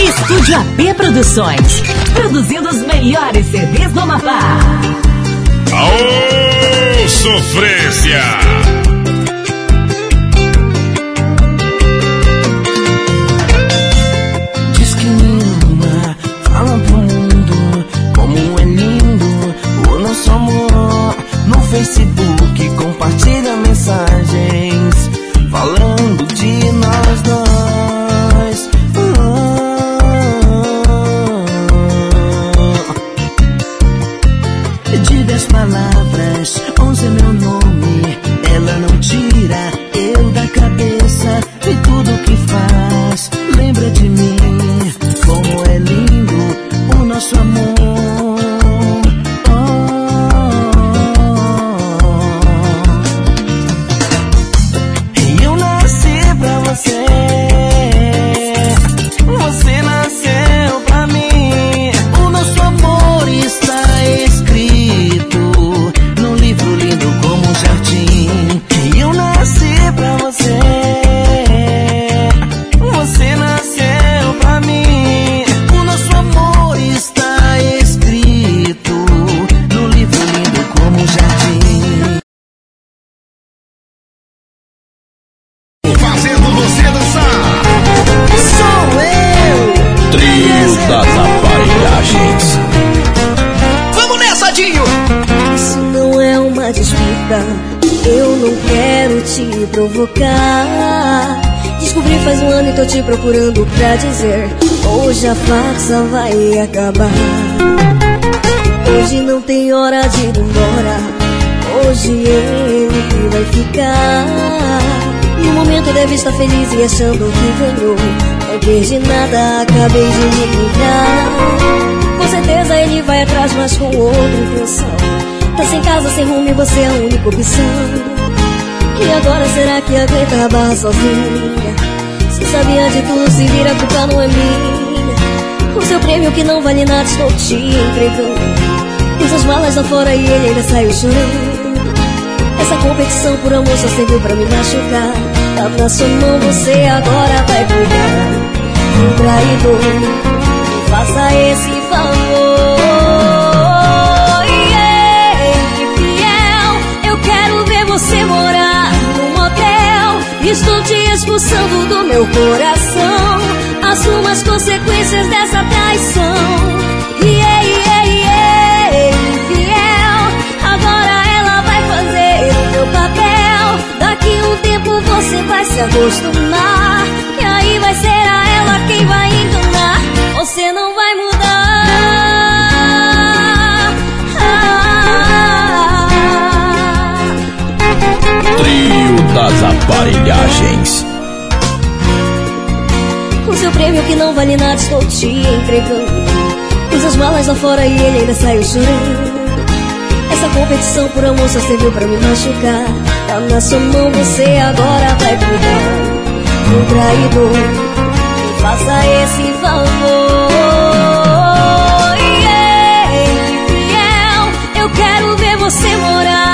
Estúdio AP Produções. Produzindo os melhores CDs do Amapá. Aô, sofrência! Facebook compartilha mensagens falando de nós dois. Estar feliz e achando que ganhou. Não perdi nada, acabei de me livrar. Com certeza ele vai atrás, mas com outra intenção. Tá sem casa, sem rumo e você é a única opção. E agora será que aguenta a barra sozinha? Se sabia de tudo, se vira, a culpa não é minha. O seu prêmio que não vale nada, estou te entregando. Pus as malas lá fora e ele ainda saiu chorando. Essa competição por amor só serviu pra me machucar. Tá na sua mão, você agora vai cuidar. Um traidor, faça esse favor. Yeah, eu quero ver você morar. Estou te expulsando do meu coração. Assuma as consequências dessa traição. Yeah, yeah, yeah, Daqui um tempo você vai se acostumar. E aí vai ser a ela quem vai enganar. Você não vai mudar. Trio das Aparelhagens. O seu prêmio que não vale nada estou te entregando. Pus as malas lá fora e ele ainda saiu chorando. Essa competição por amor só serviu pra me machucar. Na sua mão, você agora vai cuidar. Um traidor, me faça esse favor. Yeah, infiel, eu quero ver você morar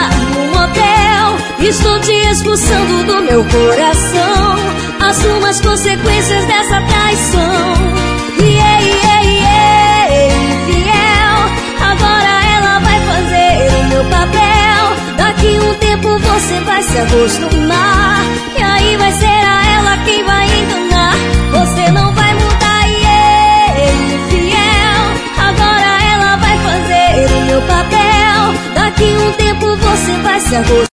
Estou te expulsando do meu coração. Assuma as consequências dessa traição. Tempo você vai se acostumar. E aí vai ser a ela quem vai enganar. Você não vai mudar, yeah, infiel. Agora ela vai fazer o meu papel. Daqui um tempo você vai se acostumar.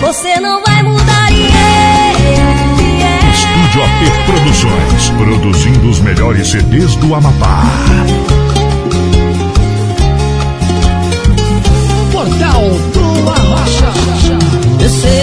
Você não vai mudar, yeah, yeah. Estúdio AP Produções, produzindo os melhores CDs do Amapá. Eu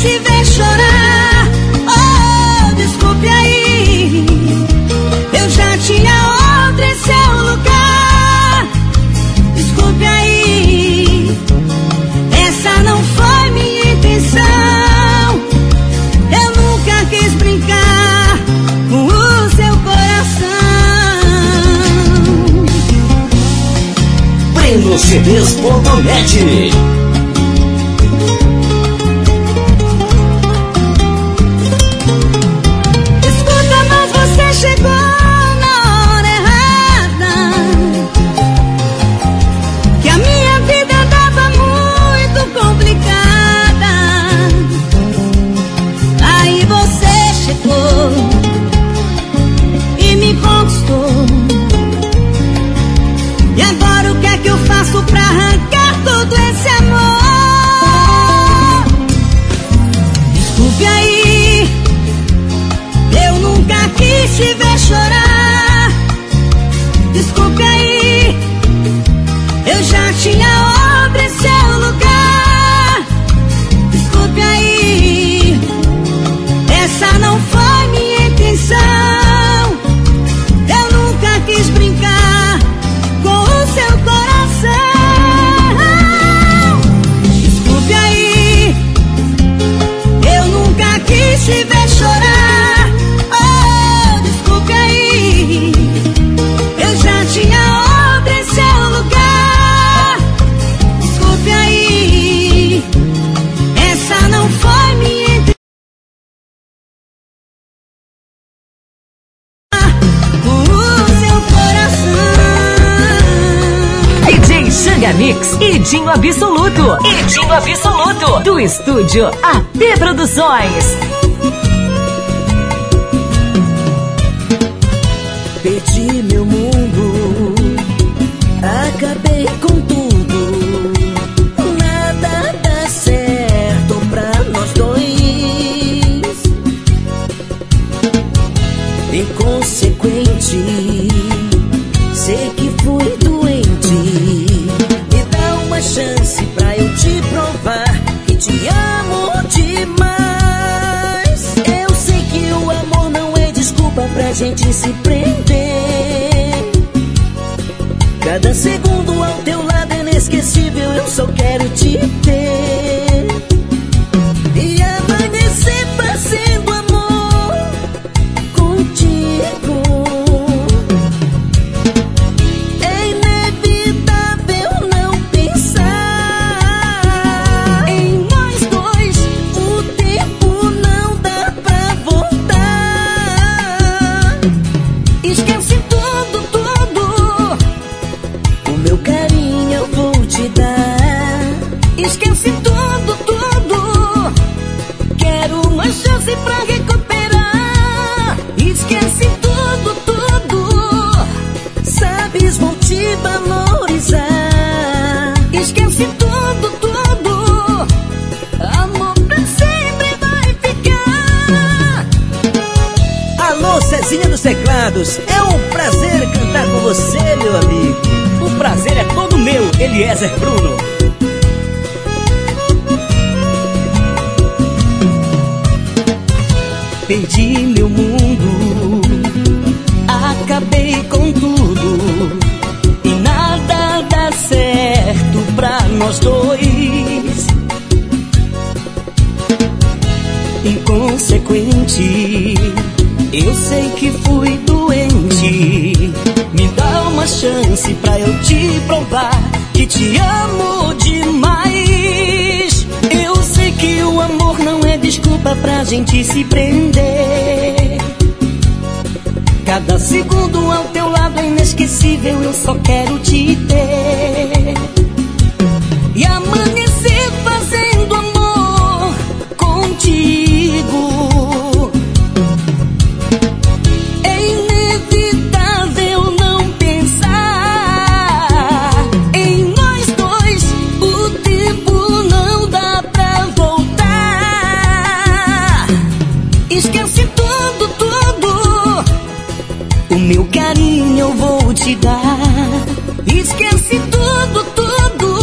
te ver chorar. Oh, desculpe aí, eu já tinha outro em seu é lugar. Desculpe aí, essa não foi minha intenção. Eu nunca quis brincar com o seu coração. Breno CDs.net Pretinho Absoluto. Pretinho Absoluto. Do estúdio AP Produções. A gente se prender. Cada segundo ao teu lado é inesquecível, eu só quero te ter. É um prazer cantar com você, meu amigo. O prazer é todo meu, Eliezer Bruno. Perdi meu mundo, acabei com tudo. E nada dá certo pra nós dois. chance pra eu te provar que te amo demais. Eu sei que o amor não é desculpa pra gente se prender. Cada segundo ao teu lado é inesquecível, eu só quero te ter. Te dar. Esquece tudo, tudo.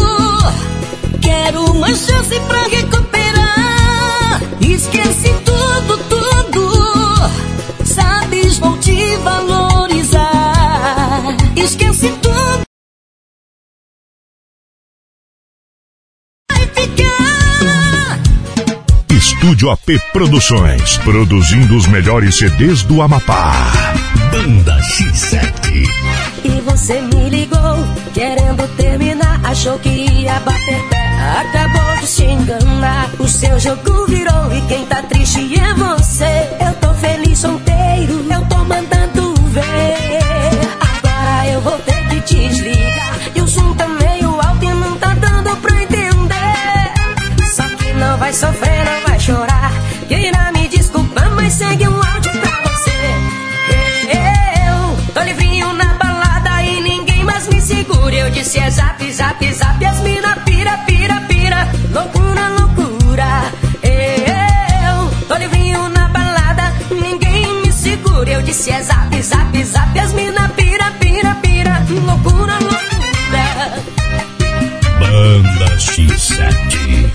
Quero uma chance pra recuperar. Esquece tudo, tudo. Sabes, vou te valorizar. Esquece tudo. Estúdio AP Produções, produzindo os melhores CDs do Amapá. Banda X7. E você me ligou, querendo terminar. Achou que ia bater pé, acabou de se enganar. O seu jogo virou e quem tá triste é você. Eu tô feliz solteiro, eu tô mandando ver. Agora eu vou ter que desligar. E o som tá meio alto e não tá dando pra entender. Só que não vai sofrer, Eu disse é zap, zap, zap. As mina pira, pira, pira. Loucura, loucura. Eu tô livrinho na balada, ninguém me segura. Eu disse é zap, zap, zap. As mina pira, pira, pira. Loucura, loucura. Banda X7.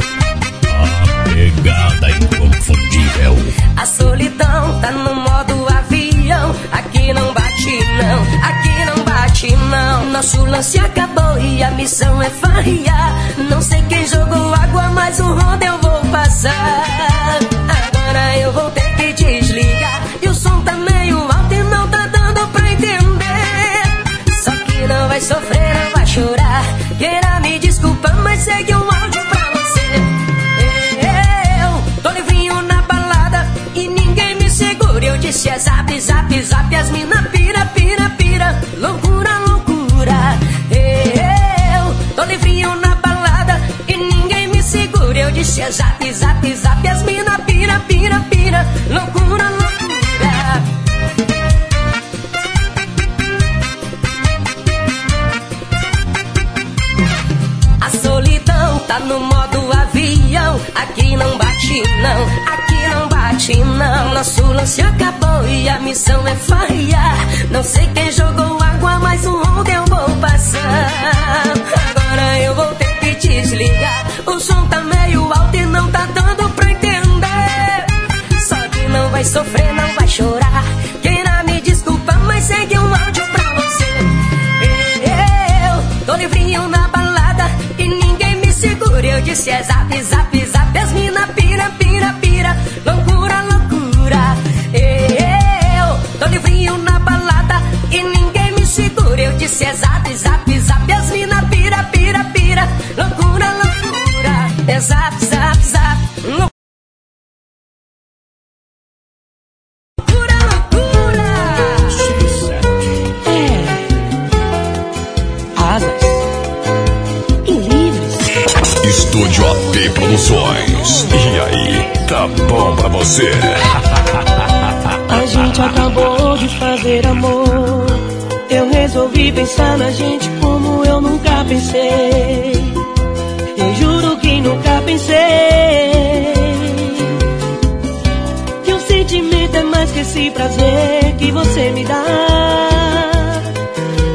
A pegada inconfundível. A solidão tá no modo avião. Aqui não bate, não. Aqui não bate, não. Nosso lance acabou e a missão é farriar. Não sei quem jogou água, mas o rodo eu vou passar. Agora eu vou ter que desligar. E o som tá meio alto e não tá dando pra entender. Só que não vai sofrer, não vai chorar. Queira me desculpar, mas segue um áudio pra você. Eu tô livrinho na balada e ninguém me segura. Eu disse é zap, zap, zap. As mina zap, zap, zap. As mina pira, pira, pira. Loucura, loucura. A solidão tá no modo avião. Aqui não bate, não. Aqui não bate, não. Nosso lance acabou e a missão é farriar. Não sei quem jogou água, mas um rondo eu vou passar. Agora eu vou ter que desligar. O som tá meio alto e não tá dando pra entender. Só que não vai sofrer, não vai chorar. Queira me desculpar, mas segue um áudio pra você. Eu tô livrinho na balada e ninguém me segura. Eu disse é zap, zap, zap. As mina pira, pira, pira. Loucura, loucura. Eu tô livrinho na balada e ninguém me segura. Eu disse é zap, zap. Você? A gente acabou de fazer amor. Eu resolvi pensar na gente como eu nunca pensei. Eu juro que nunca pensei. Que o sentimento é mais que esse prazer que você me dá.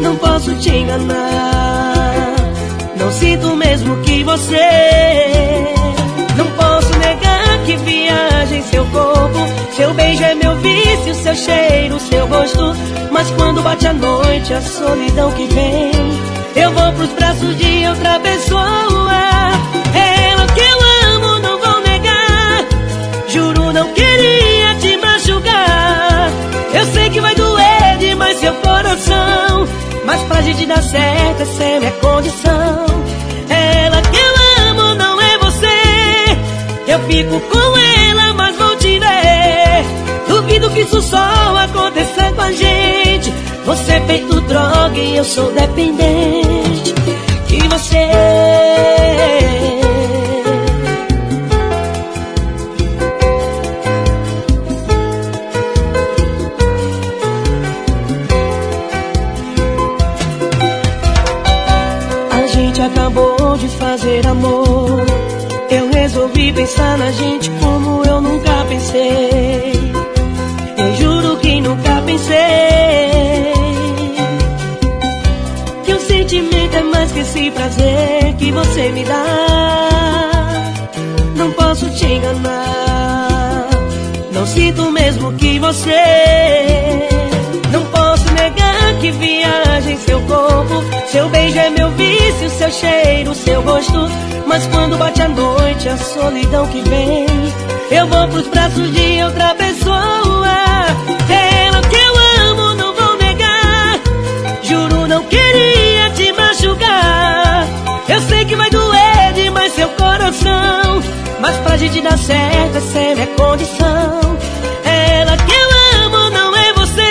Não posso te enganar. Não sinto mesmo que você. Beijo é meu vício, seu cheiro, seu gosto. Mas quando bate a noite, a solidão que vem, eu vou pros braços de outra pessoa. Ela que eu amo, não vou negar. Juro, não queria te machucar. Eu sei que vai doer demais seu coração. Mas pra gente dar certo, essa é minha condição. Ela que eu amo, não é você. Eu fico com ela, Duvido que isso só aconteça com a gente. Você é feito droga e eu sou dependente de você. A gente acabou de fazer amor. Eu resolvi pensar na gente como eu nunca pensei. Que pensei sentimento é mais que esse prazer que você me dá. Não posso te enganar. Não sinto mesmo que você. Não posso negar que viaja em seu corpo. Seu beijo é meu vício, seu cheiro, seu gosto. Mas quando bate a noite, a solidão que vem, eu vou pros braços de outra pessoa. Gente dar certo, essa é minha condição. Ela que eu amo, não é você.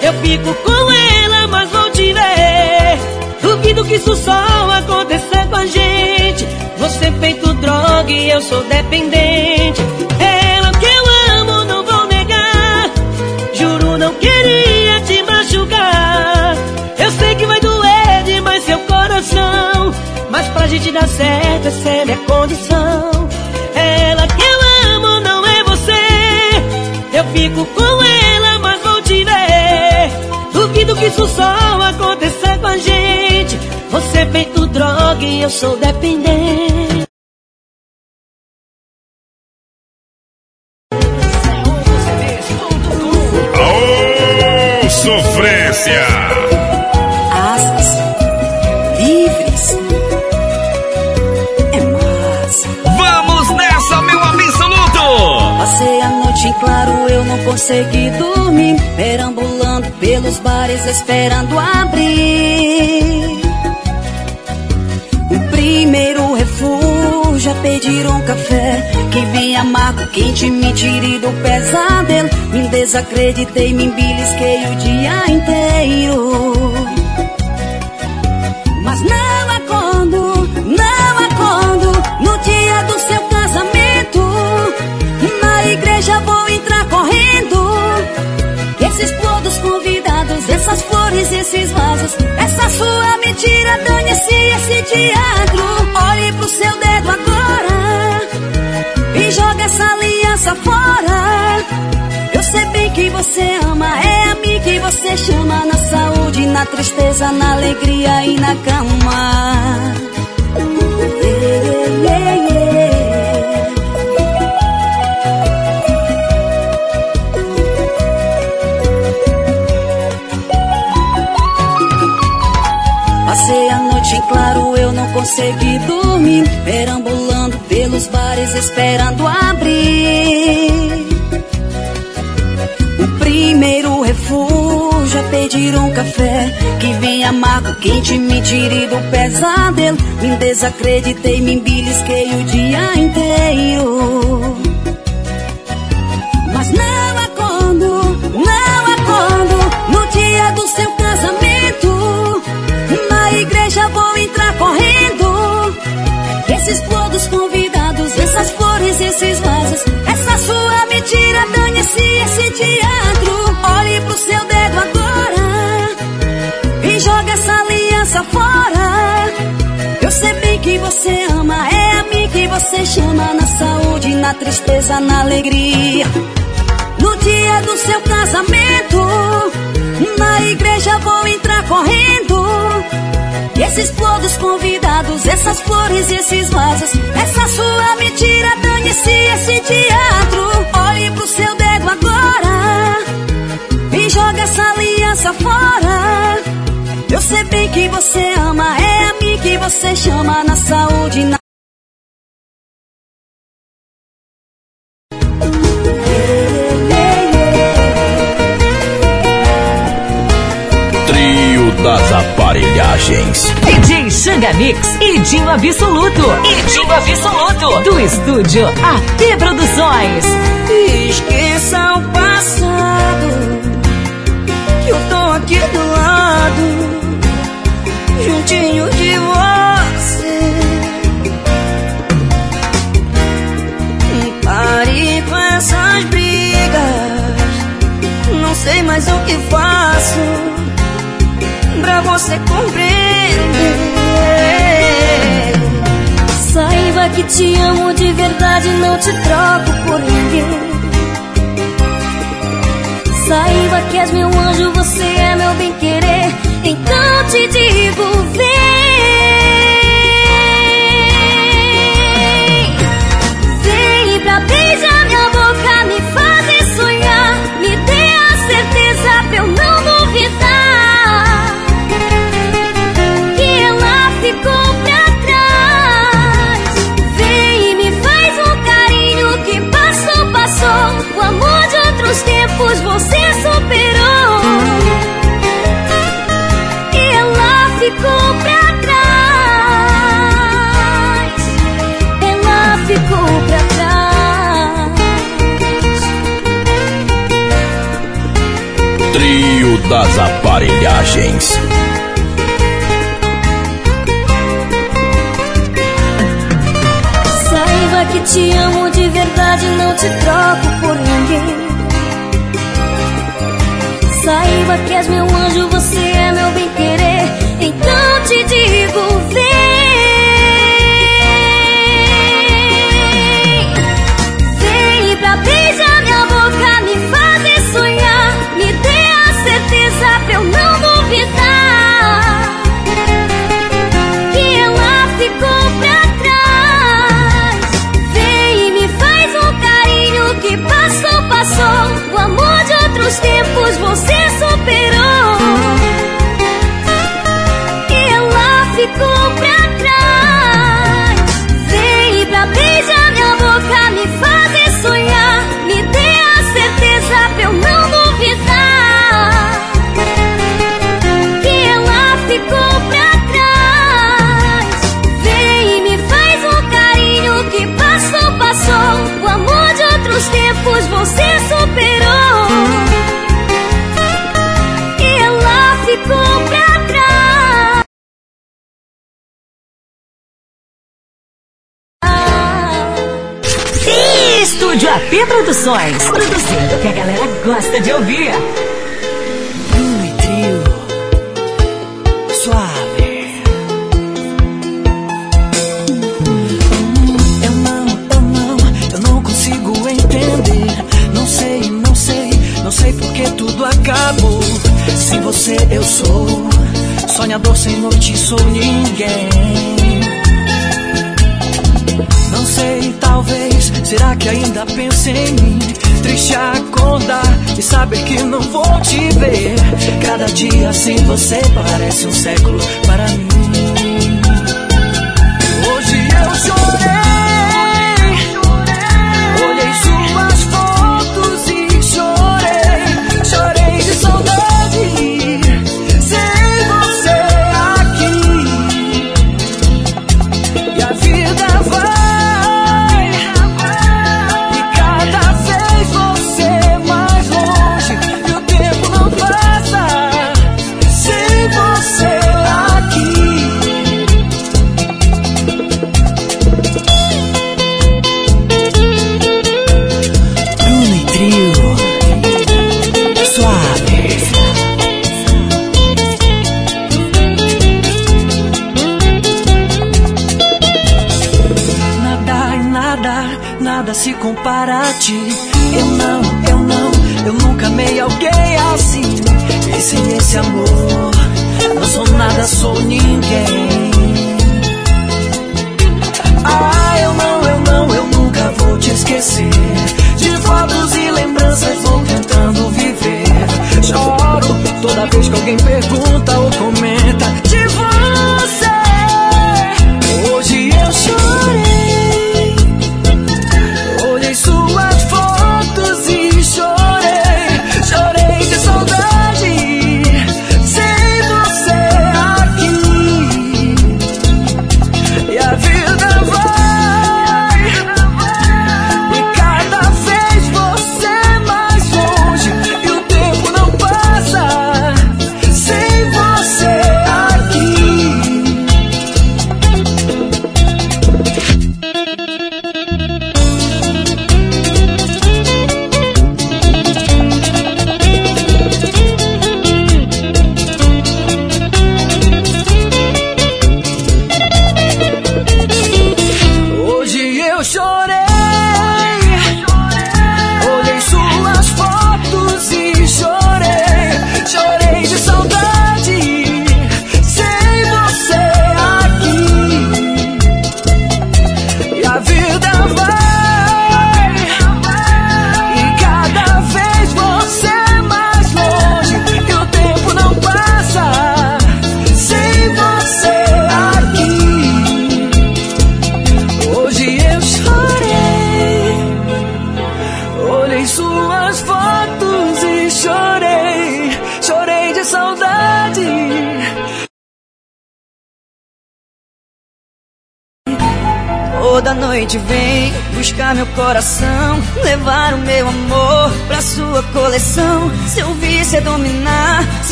Eu fico com ela, mas vou te ver. Duvido que isso só aconteça com a gente. Você feito droga e eu sou dependente. Fico com ela, mas vou te ver. Duvido que isso só aconteça com a gente. Você feito droga e eu sou dependente. Consegui dormir. Perambulando pelos bares, esperando abrir. O primeiro refúgio é pedir um café que vem amargo, quente, me tire do pesadelo. Me desacreditei, me belisquei o dia inteiro. Esses todos convidados, essas flores, esses vasos, essa sua mentira, dane-se esse teatro. Olhe pro seu dedo agora e joga essa aliança fora. Eu sei bem que você ama, é a mim que você chama na saúde, na tristeza, na alegria e na cama. Em claro, eu não consegui dormir. Perambulando pelos bares, esperando abrir. O primeiro refúgio é pedir um café que vem amargo, quente, me tire do pesadelo. Me desacreditei, me belisquei o dia inteiro. Esses todos convidados, essas flores, esses vasos, essa sua mentira, dane-se esse teatro. Olhe pro seu dedo agora e joga essa aliança fora. Eu sei bem que você ama, é a mim que você chama na saúde, na tristeza, na alegria. No dia do seu casamento, na igreja vou entrar correndo. Esses todos convidados, essas flores, esses vasos, essa sua mentira, dane-se esse teatro. Olhe pro seu dedo agora e joga essa aliança fora. Eu sei bem que você ama, é a mim que você chama na saúde, na das aparelhagens. DJ Xanga Mix e Dinho Absoluto. E Dinho Absoluto. Do estúdio AT Produções. Esqueça o passado, que eu tô aqui do lado, juntinho de você. Pare com essas brigas, não sei mais o que faço pra você compreender. Saiba que te amo de verdade, não te troco por ninguém. Saiba que és meu anjo, você é meu bem querer. Então te digo Estúdio das aparelhagens. Saiba que te amo de verdade, não te troco por ninguém. Saiba que és meu anjo, você é meu bem querer. Então te digo, vem. tempos você JP Produções, produzindo o que a galera gosta de ouvir. Eu não, eu não, eu não consigo entender. Não sei, não sei, não sei porque tudo acabou. Sem você eu sou sonhador, sem noite sou ninguém sei, talvez. Será que ainda pensa em mim? Triste acordar e saber que não vou te ver. Cada dia sem você parece um século.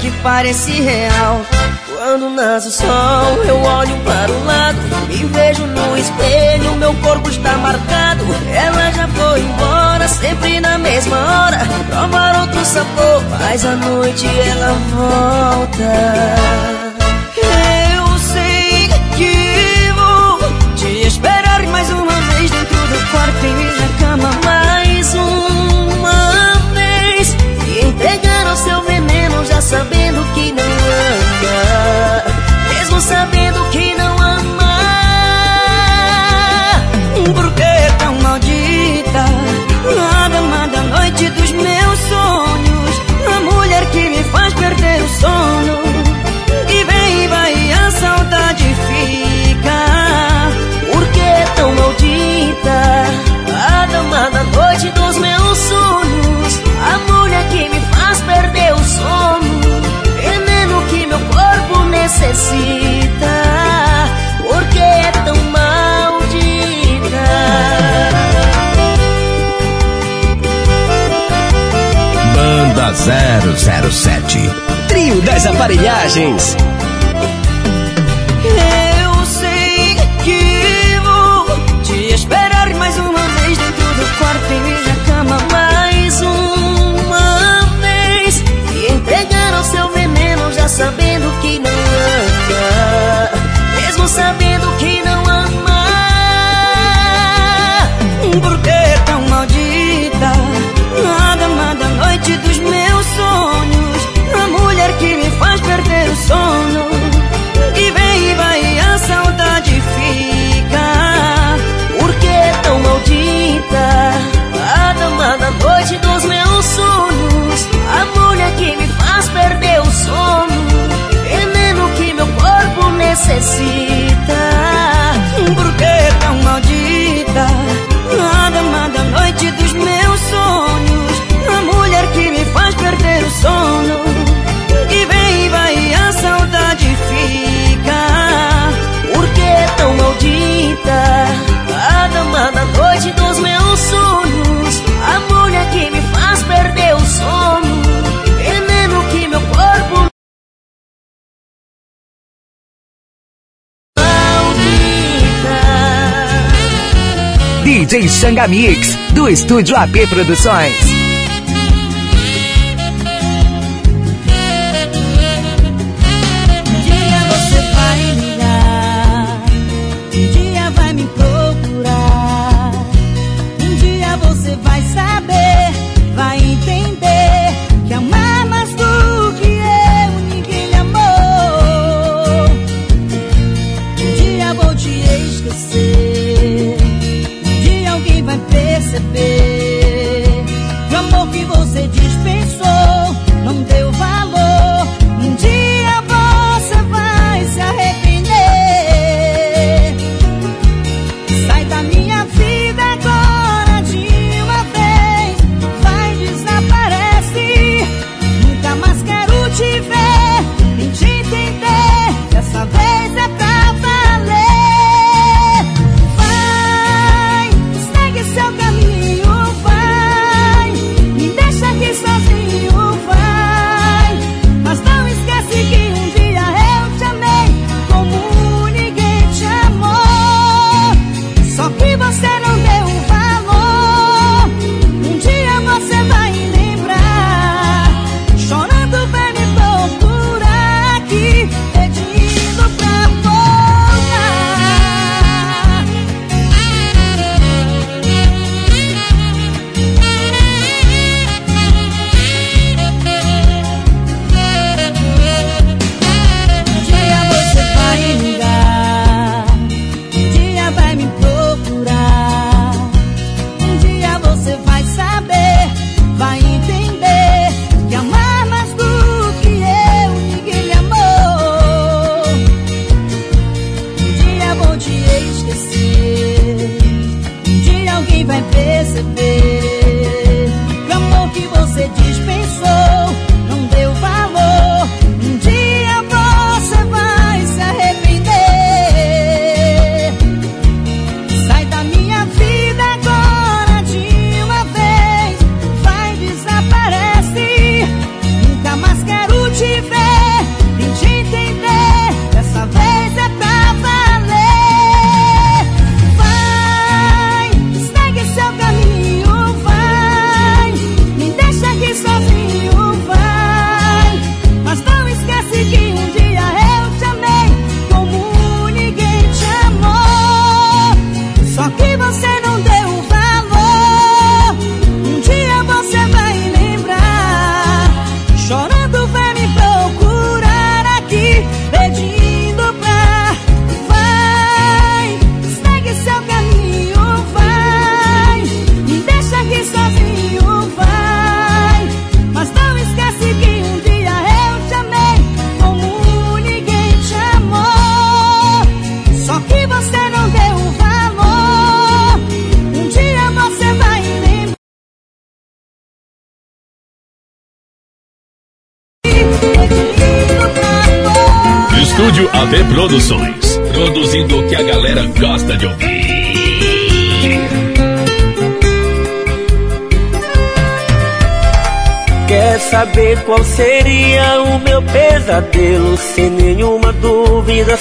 que parece real. Quando nasce o sol, eu olho para o lado, me vejo no espelho, meu corpo está marcado. Ela já foi embora, sempre na mesma hora. Provar outro sabor, mas à noite ela volta. dos meus sonhos, a mulher que me faz perder o sono, é veneno que meu corpo necessita, porque é tão maldita. Banda 007 Trio das Aparelhagens. sa DJ Xangamix, do estúdio AP Produções.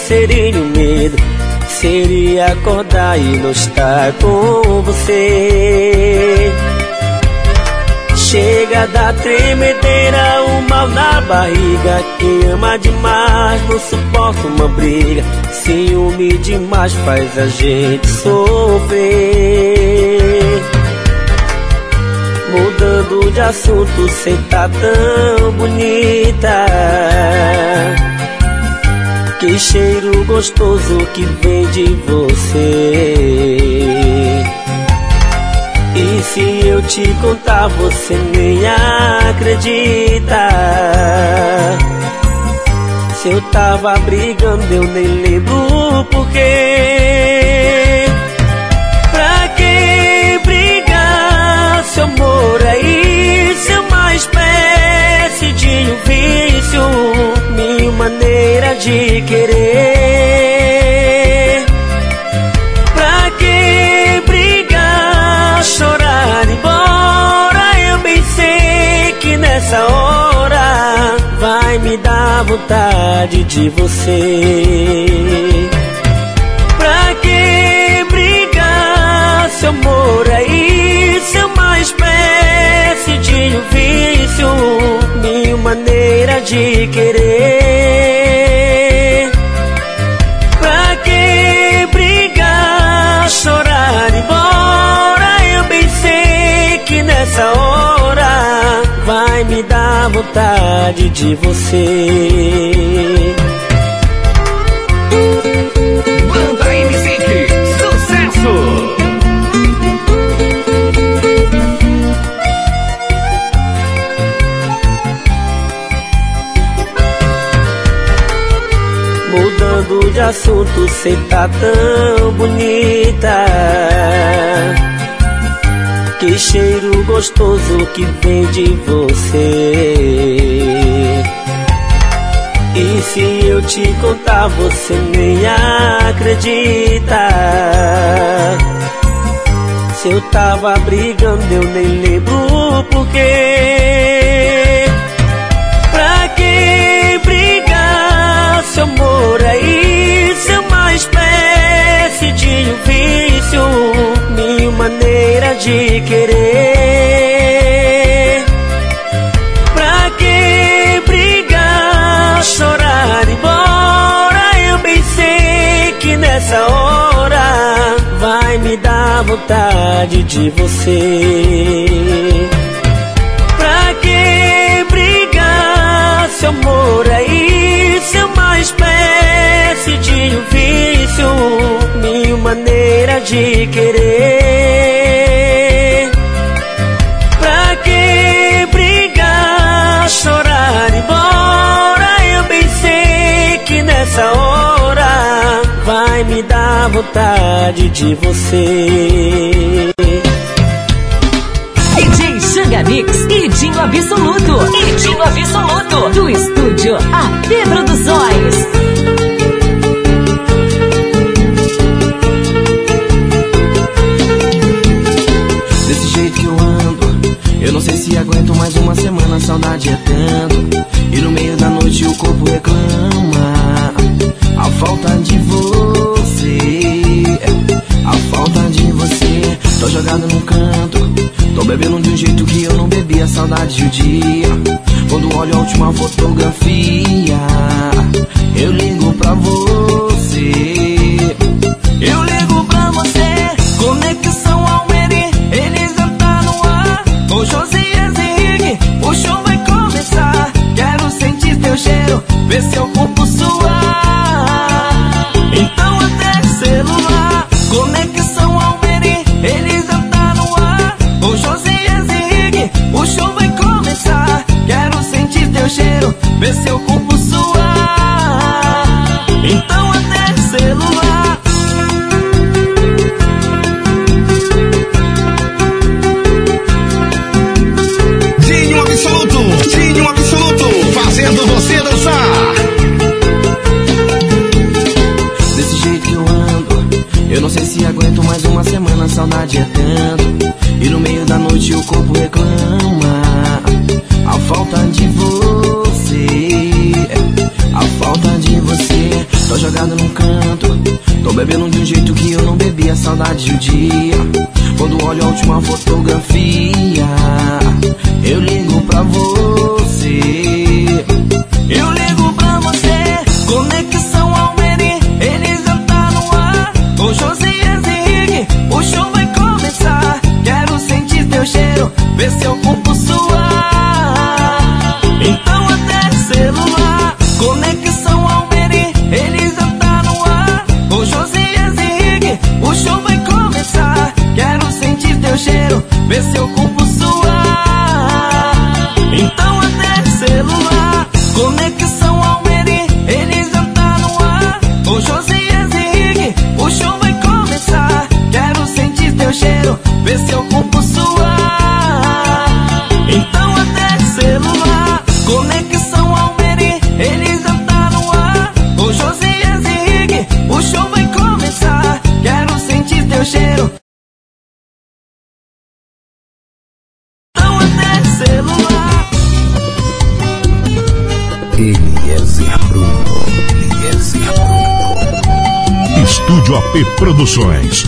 Seria o medo. Seria acordar e não estar com você. Chega da tremedeira, o mal na barriga. Quem ama demais não suporta uma briga. Ciúme demais faz a gente sofrer. Mudando de assunto, cê tá tão bonita. Que cheiro gostoso que vem de você. E se eu te contar, você nem acredita. Se eu tava brigando, eu nem lembro porquê. Pra que brigar? Seu amor é isso, é uma espécie de um maneira de querer. Pra que brigar, chorar, ir embora? Eu bem sei que nessa hora vai me dar vontade de você. Pra que brigar? Seu amor é isso, é uma espécie de um vício, minha maneira de querer. Pra que brigar, chorar, ir embora? Eu bem sei que nessa hora vai me dar vontade de você. De assunto, cê tá tão bonita. Que cheiro gostoso que vem de você. E se eu te contar, você nem acredita. Se eu tava brigando, eu nem lembro porquê. Vontade de você. Pra que brigar? Seu amor é isso, é uma espécie de um vício, minha maneira de querer. Pra que brigar, chorar, embora? Eu bem sei que nessa hora vai me dar vontade de você. Xanga Mix, Edinho Absoluto. Edinho Absoluto. Do estúdio Produções. Jeito ando, eu não sei se aguento mais uma semana, a saudade é tanto. E no meio da noite o corpo reclama. A falta de você, a falta de você. Tô jogado num canto, tô bebendo de um jeito que eu não bebia, saudade de um dia. Quando olho a última fotografia, eu ligo pra você. Eu ligo pra você, conexão Almeri, eles já tá no ar. Ô Josias Henrique, o show vai começar. Quero sentir teu cheiro, ver seu corpo Olho a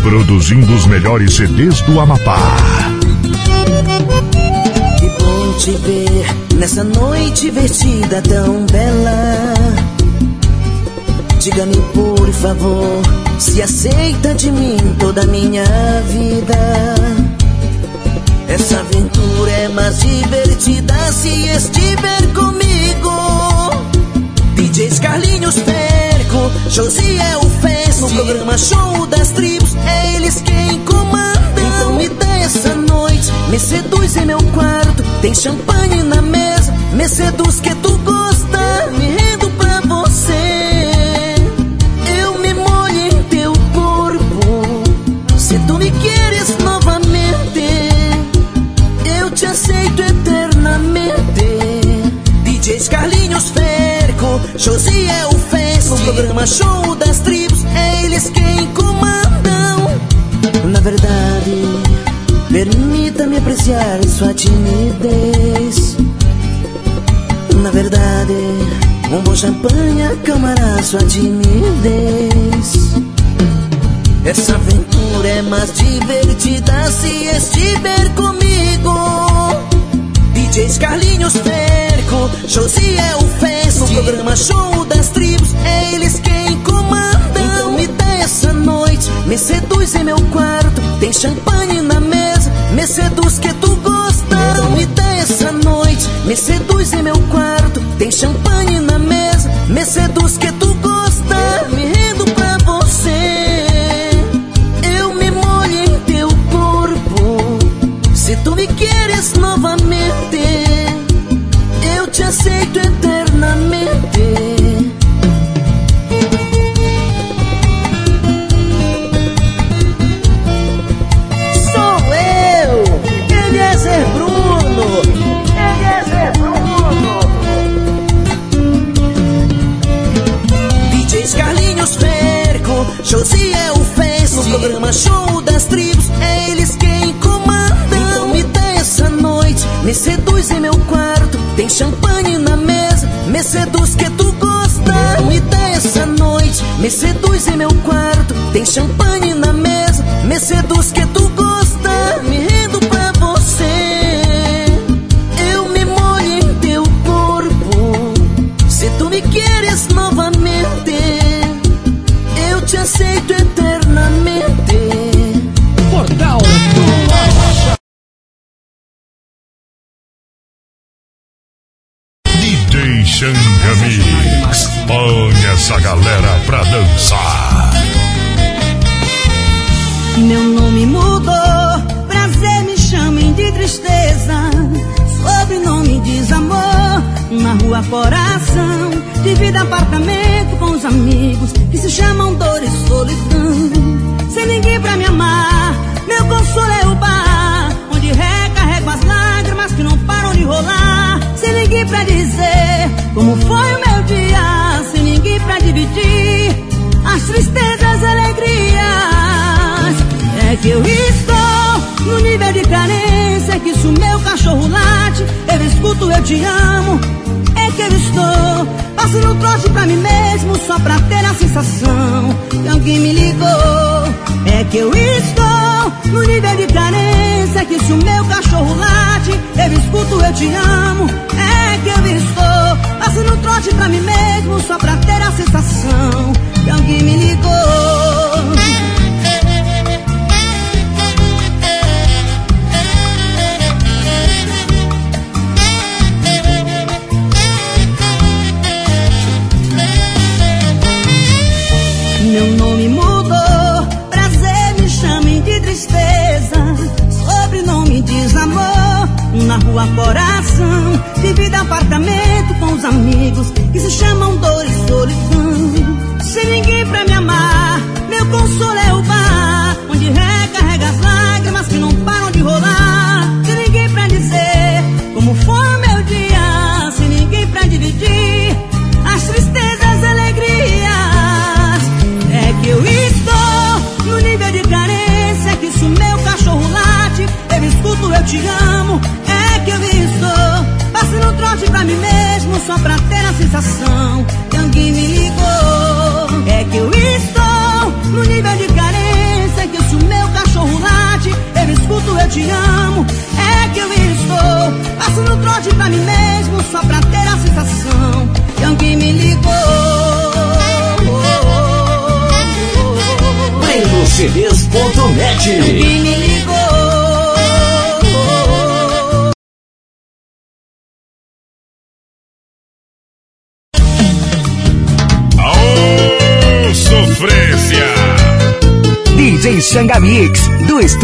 produzindo os melhores CDs do Amapá. Que bom te ver nessa noite vestida tão bela. Diga-me, por favor, se aceita de mim toda a minha vida. Essa aventura é mais divertida se estiver comigo. DJs Carlinhos Perco, Josiel Fest, no programa Show das Tribos, é eles quem comandam. Então me dá essa noite, me seduz em meu quarto, tem champanhe na mesa, me seduz que tu gosta, me rendo pra você. Eu me molho em teu corpo, se tu me queres novamente, eu te aceito eternamente. DJs Carlinhos Ferco, Josiel Fest, no programa Show das Tribos, é eles quem comandam. Na verdade, permita-me apreciar sua timidez. Na verdade, um bom champanhe acalmará sua timidez. Essa aventura é mais divertida se estiver comigo. DJs Carlinhos Ferco, Josiel Fest, no programa Show das Tribos, é eles quem comandam. Então me dá essa noite, me seduz em meu quarto, tem champanhe na mesa, me seduz que tu gosta. Então me dá essa noite, me seduz em meu quarto, tem champanhe na mesa, me seduz que tu quarto,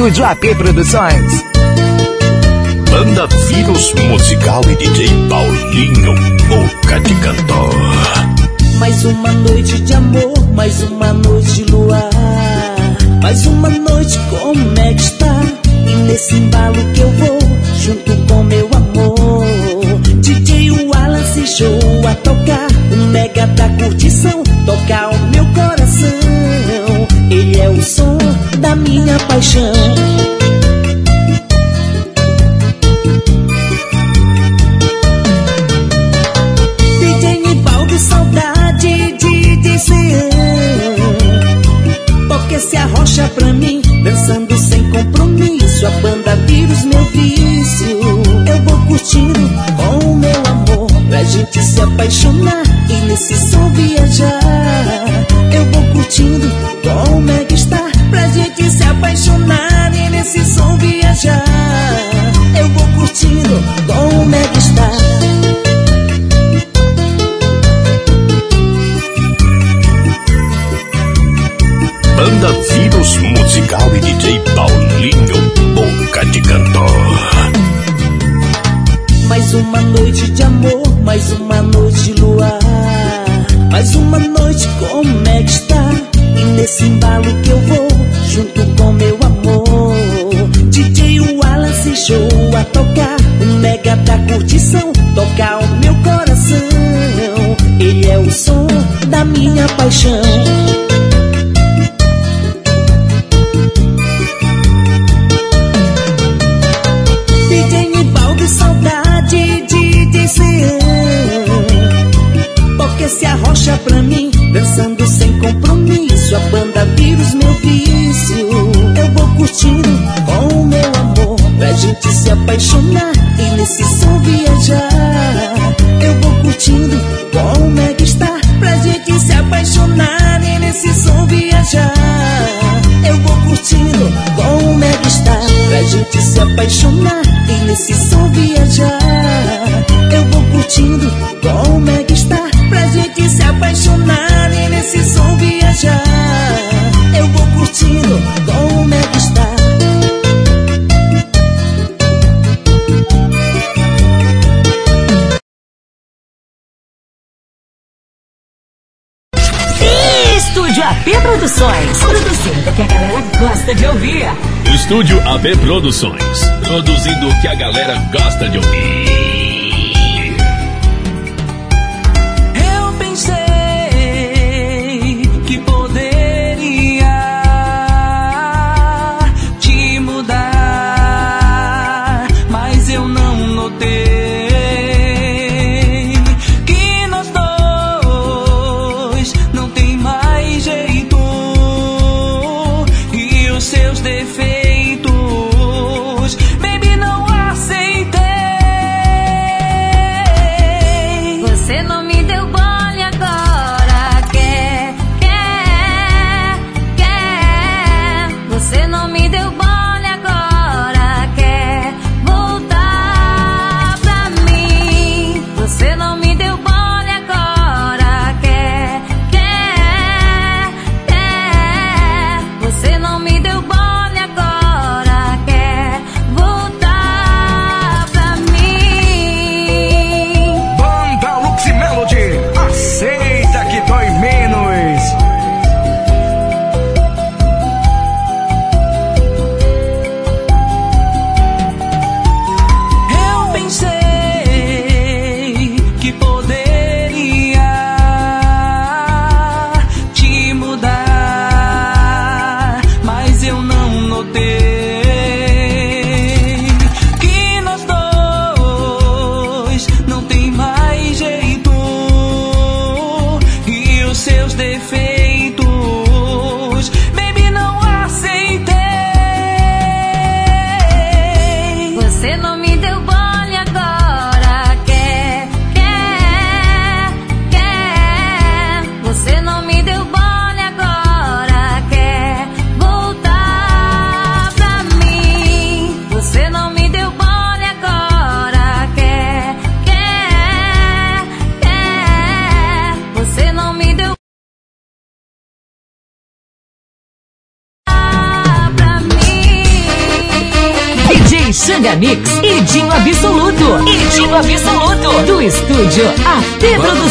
Estúdio AP Produções. Banda Vírus Musical e DJ Paulinho, boca de cantor. Mais uma noite de amor, mais uma noite de luar. Mais uma noite, como é que está? E nesse embalo que eu vou, junto com meu amor. DJ Wallace Show a tocar, o mega da curtição, tocar o meu minha paixão. cosas Estúdio AB Produções, produzindo o que a galera gosta de ouvir.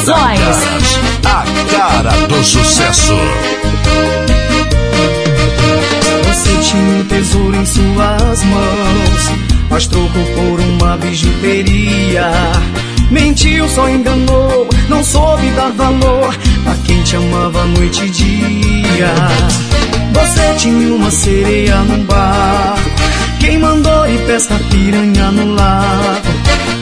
A cara do sucesso. Você tinha um tesouro em suas mãos, mas trocou por uma bijuteria. Mentiu, só enganou, não soube dar valor a quem te amava noite e dia. Você tinha uma sereia no bar, quem mandou e pesca piranha no lar.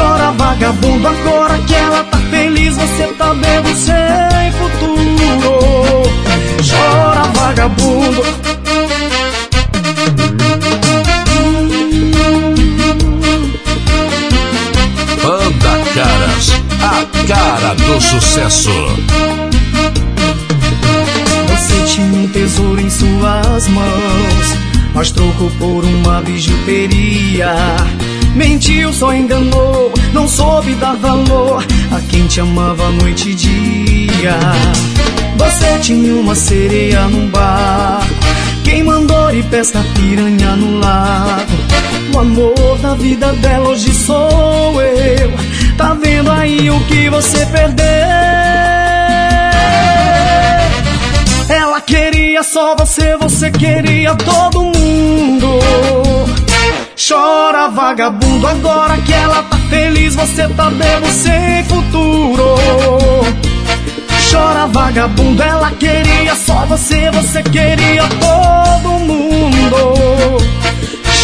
Chora vagabundo Agora que ela tá feliz Você tá bebo sem futuro Chora vagabundo cara do sucesso. Você tinha um tesouro em suas mãos, mas trocou por uma bijuteria. Mentiu, só enganou, não soube dar valor a quem te amava noite e dia. Você tinha uma sereia num barco, quem mandou e pesca piranha no lago. O amor da vida dela hoje sou eu. Tá vendo aí o que você perdeu? Ela queria só você, você queria todo mundo. Chora vagabundo, agora que ela tá feliz, você tá bebo sem futuro. Chora vagabundo, ela queria só você, você queria todo mundo.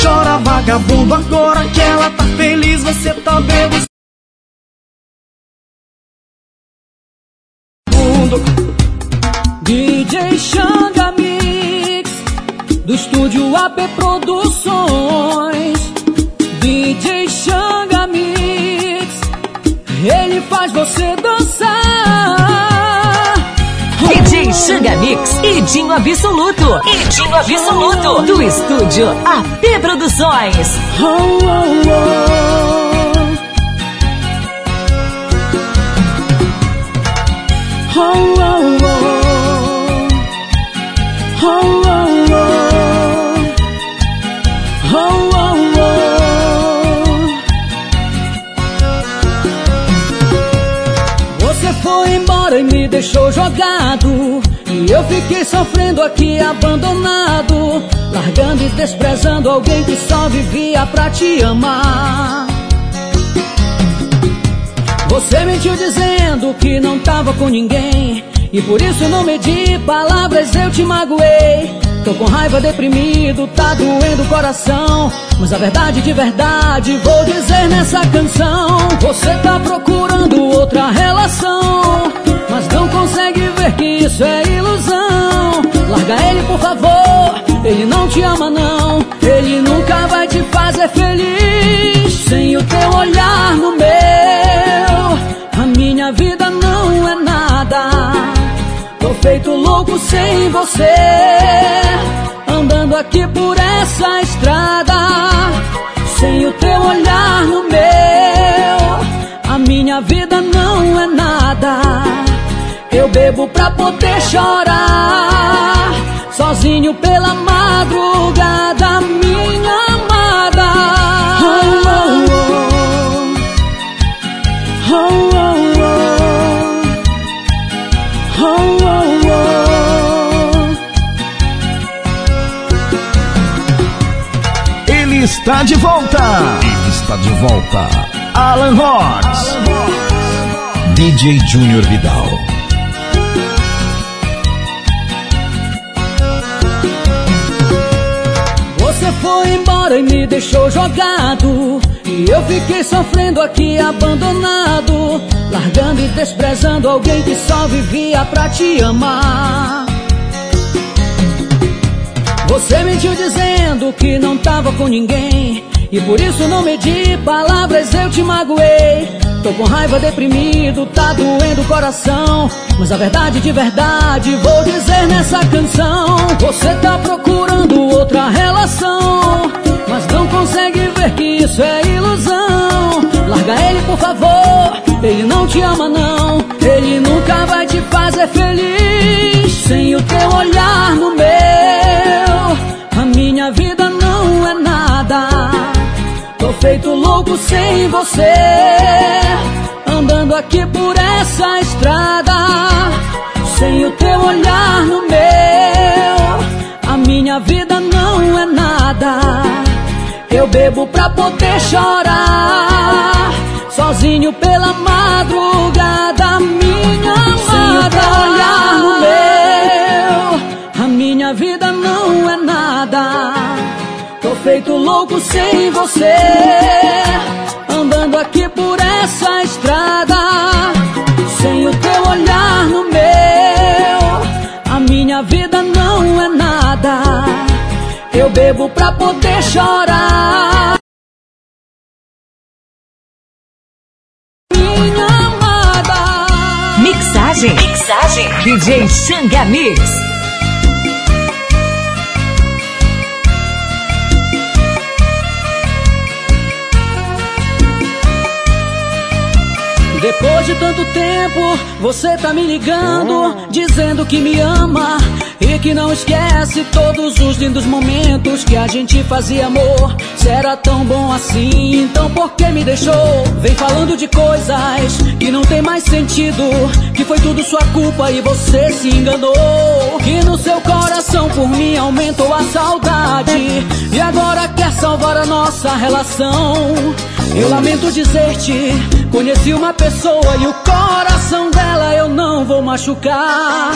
Chora vagabundo, agora que ela tá feliz, você tá bebo mundo. DJ Xanga Mix, do estúdio AP Produções. Você dançar. DJ Xanga Mix, Edinho Absoluto, Edinho Absoluto, do estúdio AP Produções. Oh, oh, oh. Deixou jogado. E eu fiquei sofrendo aqui abandonado. Largando e desprezando alguém que só vivia pra te amar. Você mentiu dizendo que não tava com ninguém E por isso não medi palavras, eu te magoei Tô com raiva, deprimido, tá doendo o coração Mas a verdade de verdade vou dizer nessa canção Você tá procurando outra relação consegue ver que isso é ilusão. Larga ele por favor, ele não te ama não. Ele nunca vai te fazer feliz. Sem o teu olhar no meu. A minha vida não é nada. Tô feito louco sem você. Andando aqui por essa estrada. Sem o teu olhar no meu. A minha vida não é nada Eu bebo pra poder chorar Sozinho pela madrugada Minha amada oh, oh, oh. Oh, Ele está de volta. Ele está de volta. Alan Rocks. DJ Júnior Vidal. Embora e me deixou jogado. E eu fiquei sofrendo aqui abandonado. Largando e desprezando alguém que só vivia pra te amar. Você mentiu dizendo que não tava com ninguém. E por isso não medi palavras, eu te magoei. Tô com raiva, deprimido, tá doendo o coração. Mas a verdade de verdade vou dizer nessa canção. Você tá procurando outra relação. Por favor. Ele não te ama, não. Ele nunca vai te fazer feliz. Sem o teu olhar no meu. A minha vida não é nada. Tô feito louco sem você. Andando aqui por essa estrada. Sem o teu olhar no meu. A minha vida não é nada. Eu bebo pra poder chorar. Sozinho pela madrugada, minha amada. Sem olhar no meu, a minha vida não é nada. Tô feito louco sem você, andando aqui por essa estrada. Sem o teu olhar no meu, a minha vida não é nada. Eu bebo pra poder chorar. Mixagem. Mixagem. DJ Xanga Mix. Depois de tanto tempo, você tá me ligando, dizendo que me ama e que não esquece todos os lindos momentos que a gente fazia amor. Se era tão bom assim, então por que me deixou? Vem falando de coisas que não tem mais sentido, que foi tudo sua culpa e você se enganou. Que no seu coração por mim aumentou a saudade e agora quer salvar a nossa relação. Eu lamento dizer-te, conheci uma pessoa e o coração dela eu não vou machucar.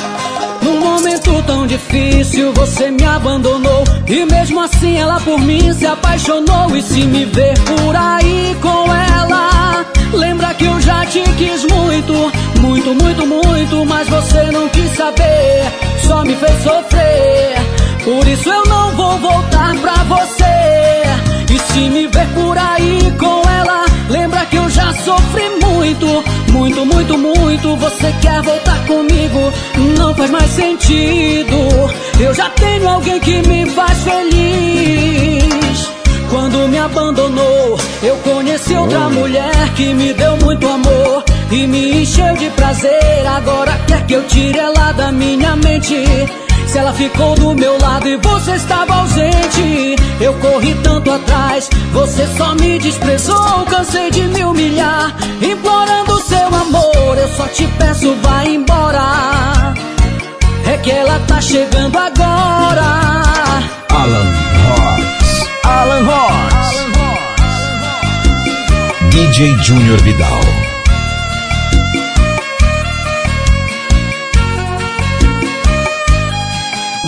Num momento tão difícil você me abandonou e mesmo assim ela por mim se apaixonou e se me ver por aí com ela, lembra que eu já te quis muito, muito, muito, muito, mas você não quis saber, só me fez sofrer. Por isso eu não vou voltar pra você. Se me ver por aí com ela, lembra que eu já sofri muito, muito, muito, muito. Você quer voltar comigo? Não faz mais sentido. Eu já tenho alguém que me faz feliz. Quando me abandonou, eu conheci outra mulher que me deu muito amor e me encheu de prazer. Agora quer que eu tire ela da minha mente. Se ela ficou do meu lado e você estava ausente, eu corri tanto atrás, você só me desprezou. Cansei de me humilhar, implorando seu amor. Eu só te peço, vá embora. É que ela tá chegando agora. Alan Rocks. Alan Rocks. DJ Júnior Vidal.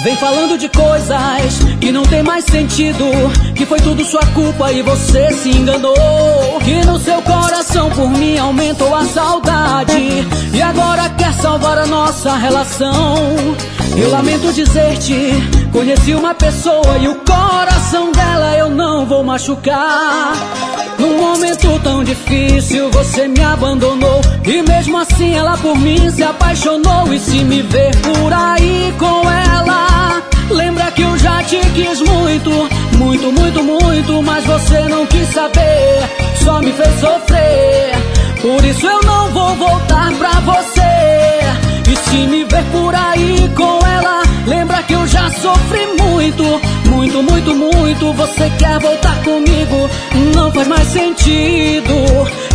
Vem falando de coisas que não tem mais sentido. Que foi tudo sua culpa e você se enganou. Que no seu coração por mim aumentou a saudade. E agora quer salvar a nossa relação. Eu lamento dizer-te, conheci uma pessoa e o coração dela eu não vou machucar. Num momento tão difícil você me abandonou E mesmo assim ela por mim se apaixonou E se me ver por aí com ela Lembra que eu já te quis muito Muito, muito, muito Mas você não quis saber Só me fez sofrer Por isso eu não vou voltar pra você E se me ver por aí com já sofri muito Muito, muito, muito. Você quer voltar comigo? Não faz mais sentido.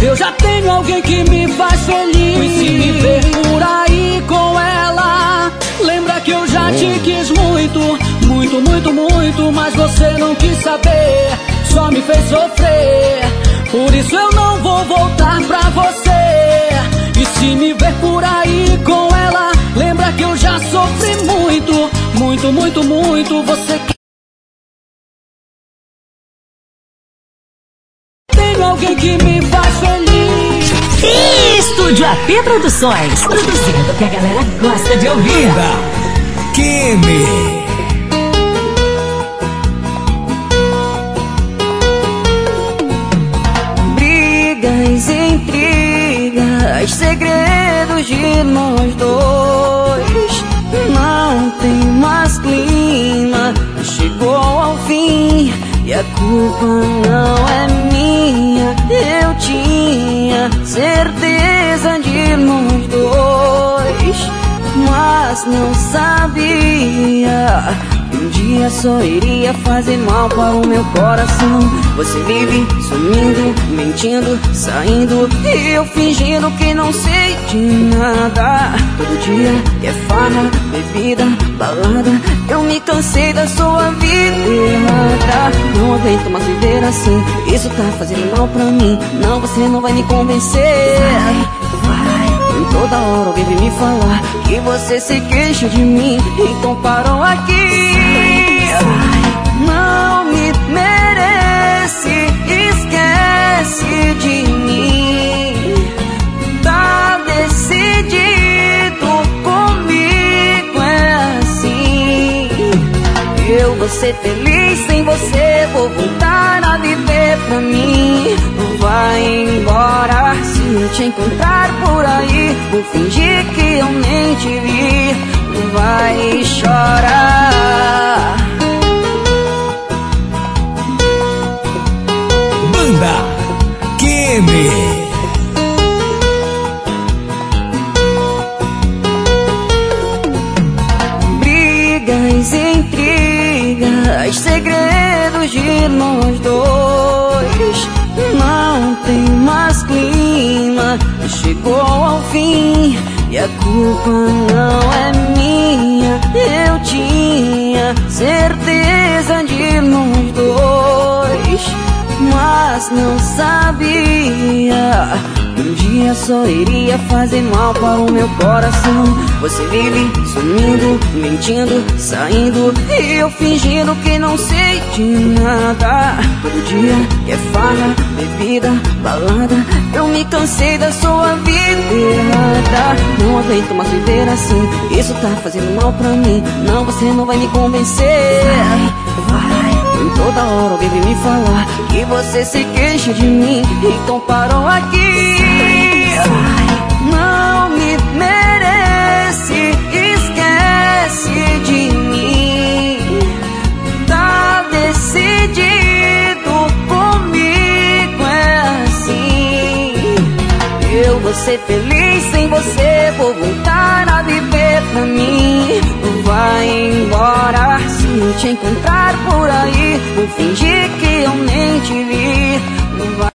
Eu já tenho alguém que me faz feliz. E se me ver por aí com ela Lembra que eu já te quis muito Muito, muito, muito. Mas você não quis saber Só me fez sofrer. Por isso eu não vou voltar pra você. E se me ver por aí com ela Lembra que eu já sofri muito Muito, muito, muito Você Tenho alguém que me faz feliz Estúdio AP Produções, produzindo o que a galera gosta de ouvir. Kimi. Brigas, intrigas, segredos de nós dois. Não tem mais clima, chegou ao fim. E a culpa não é minha, eu tinha certeza de nós dois, mas não sabia um dia só iria fazer mal para o meu coração. Você vive sumindo, mentindo, saindo e eu fingindo que não sei de nada. Todo dia é farra, bebida, balada. Eu me cansei da sua vida errada. Não aguento mais viver assim. Isso tá fazendo mal pra mim. Não, você não vai me convencer. Vai, Toda hora alguém vem me falar que você se queixa de mim, então parou aqui. Não me merece, esquece de mim. Tá decidido comigo, é assim. Eu vou ser feliz sem você, vou voltar a viver pra mim. Não vai embora se eu te encontrar por aí. Vou fingir que eu nem te vi. Não vai chorar. Kimi. Brigas, intrigas, segredos de nós dois. Não tem mais clima, chegou ao fim. E a culpa não é minha, eu tinha certeza de nós dois, mas não sabia um dia só iria fazer mal para o meu coração. Você vive sumindo, mentindo, saindo e eu fingindo que não sei de nada. Todo dia é farra, bebida, balada. Eu me cansei da sua vida errada. Não aguento mais viver assim. Isso tá fazendo mal pra mim. Não, você não vai me convencer. Vai, Toda hora alguém vem me falar que você se queixa de mim, então parou aqui. Não me merece, esquece de mim. Tá decidido comigo, é assim. Eu vou ser feliz sem você, vou voltar a viver pra mim. Vai embora te encontrar por aí. Vou fingir que eu nem te vi.